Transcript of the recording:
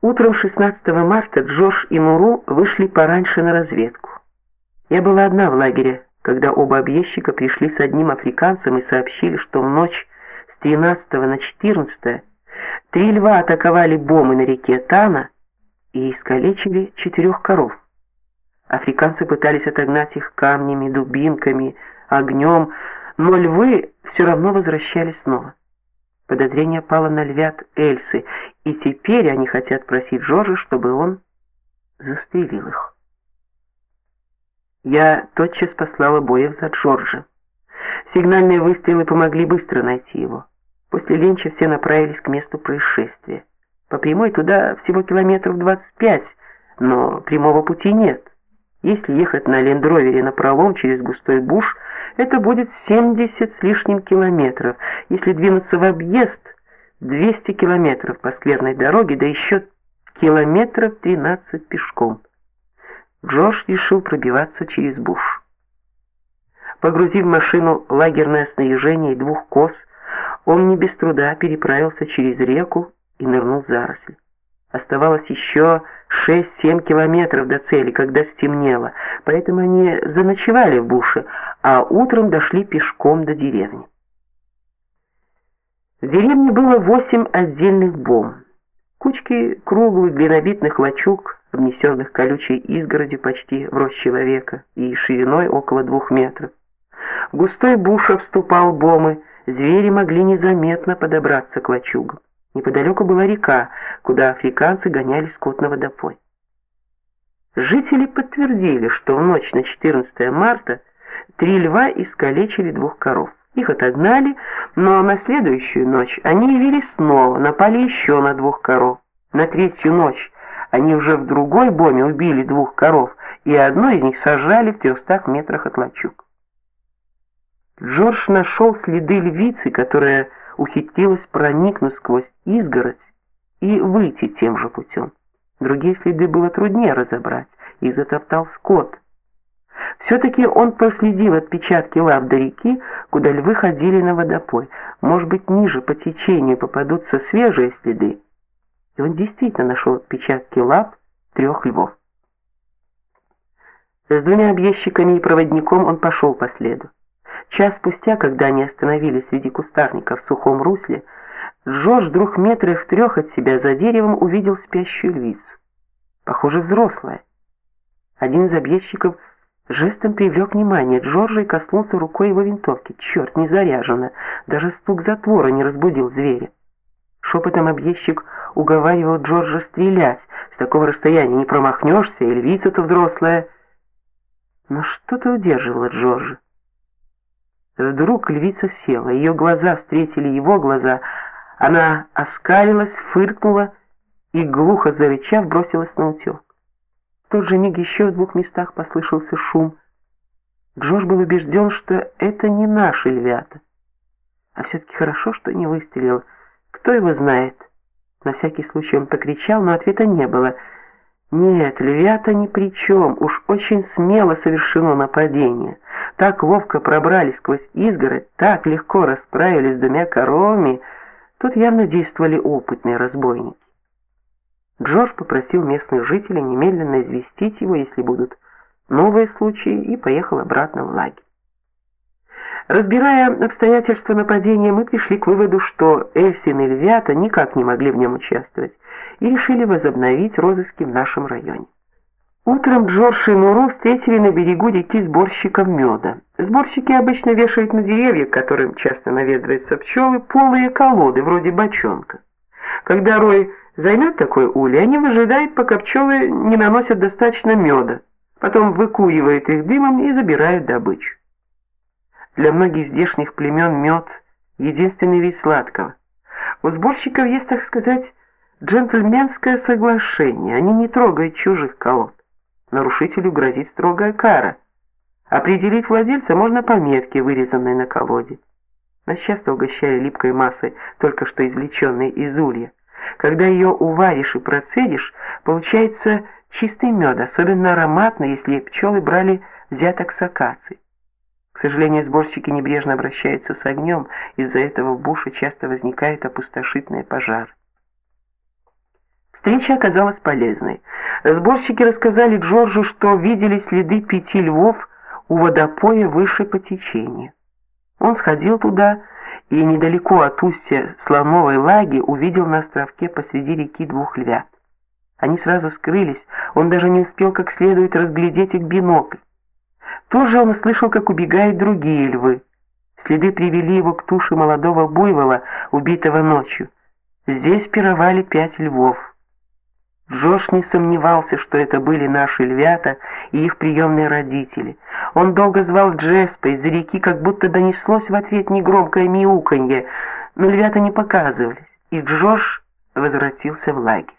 Утром 16 марта Джош и Нуру вышли пораньше на разведку. Я была одна в лагере, когда оба объездчика пришли с одним африканцем и сообщили, что в ночь с 13 на 14 три льва атаковали бомы на реке Тана и искалечили четырех коров. Африканцы пытались отогнать их камнями, дубинками, огнем, но львы все равно возвращались снова. Подозрение пало на львят Эльсы, и теперь они хотят просить Жоржа, чтобы он застрелил их. Я тотчас послала боев за Джорджа. Сигнальные выстрелы помогли быстро найти его. После ленча все направились к месту происшествия. По прямой туда всего километров 25, но прямого пути нет. Если ехать на лендровере на пролом через густой буш, это будет 70 с лишним километров. Если двинуться в объезд, 200 километров по скверной дороге, да еще километров 13 пешком. Джордж решил пробиваться через буш. Погрузив в машину лагерное снаряжение и двух коз, он не без труда переправился через реку и нырнул в заросли. Оставалось еще 6-7 километров до цели, когда стемнело, поэтому они заночевали в буше, а утром дошли пешком до деревни. В деревне было восемь отдельных бом. Кучки круглых глинобитных лачуг, обнесенных колючей изгородью почти в рост человека и шириной около двух метров. В густой буш вступал бомы, звери могли незаметно подобраться к лачугам. Неподалеку была река, куда африканцы гоняли скот на водопой. Жители подтвердили, что в ночь на 14 марта три льва искалечили двух коров. Их отогнали, но на следующую ночь они явились снова, напали еще на двух коров. На третью ночь они уже в другой боме убили двух коров, и одну из них сожрали в трехстах метрах от лачуг. Джордж нашел следы львицы, которая ухитрилась проникнуть сквозь изгородь и выйти тем же путем. Другие следы было труднее разобрать, их затоптал скот. Все-таки он проследил отпечатки лап до реки, куда львы ходили на водопой. Может быть, ниже по течению попадутся свежие следы. И он действительно нашел отпечатки лап трех львов. С двумя объездчиками и проводником он пошел по следу. Час спустя, когда они остановились среди кустарников в сухом русле, Джордж вдруг метрах в трех от себя за деревом увидел спящую львицу. Похоже, взрослая. Один из объездчиков жестом привлек внимание Джорджа и коснулся рукой его винтовки. Черт, не заряжена. Даже стук затвора не разбудил зверя. Шепотом объездчик уговаривал Джорджа стрелять. С такого расстояния не промахнешься, и львица-то взрослая. Но что-то удерживало Джорджа. Вдруг львица села, ее глаза встретили его глаза. Она оскалилась, фыркнула и, глухо зарычав, бросилась на утек. В тот же миг еще в двух местах послышался шум. Джордж был убежден, что это не наши львята. А все-таки хорошо, что не выстрелил. Кто его знает? На всякий случай он покричал, но ответа не было. Нет, львята ни при чем, уж очень смело совершено нападение так ловко пробрались сквозь изгородь, так легко расправились с двумя коровами, тут явно действовали опытные разбойники. Джордж попросил местных жителей немедленно известить его, если будут новые случаи, и поехал обратно в лагерь. Разбирая обстоятельства нападения, мы пришли к выводу, что Эльсин и Львята никак не могли в нем участвовать, и решили возобновить розыски в нашем районе. Утром Джордж и Нуру встретили на берегу реки сборщиков меда. Сборщики обычно вешают на деревья, к которым часто наведываются пчелы, полые колоды, вроде бочонка. Когда рой займет такой улей, они выжидают, пока пчелы не наносят достаточно меда, потом выкуривают их дымом и забирают добычу. Для многих здешних племен мед – единственный вид сладкого. У сборщиков есть, так сказать, джентльменское соглашение, они не трогают чужих колод. Нарушителю грозит строгая кара. Определить владельца можно по метке, вырезанной на колоде. Нас часто угощали липкой массой, только что извлеченной из улья. Когда ее уваришь и процедишь, получается чистый мед, особенно ароматный, если пчелы брали взяток с акаций. К сожалению, сборщики небрежно обращаются с огнем, из-за этого в буше часто возникают опустошительные пожары. Встреча оказалась полезной. Сборщики рассказали Джорджу, что видели следы пяти львов у водопоя выше по течению. Он сходил туда и недалеко от устья Слоновой лаги увидел на островке посреди реки двух львят. Они сразу скрылись, он даже не успел как следует разглядеть их бинокль. Тут же он услышал, как убегают другие львы. Следы привели его к туше молодого буйвола, убитого ночью. Здесь пировали пять львов. Джош не сомневался, что это были наши львята и их приемные родители. Он долго звал Джеспа из-за реки, как будто донеслось в ответ негромкое мяуканье, но львята не показывались, и Джош возвратился в лагерь.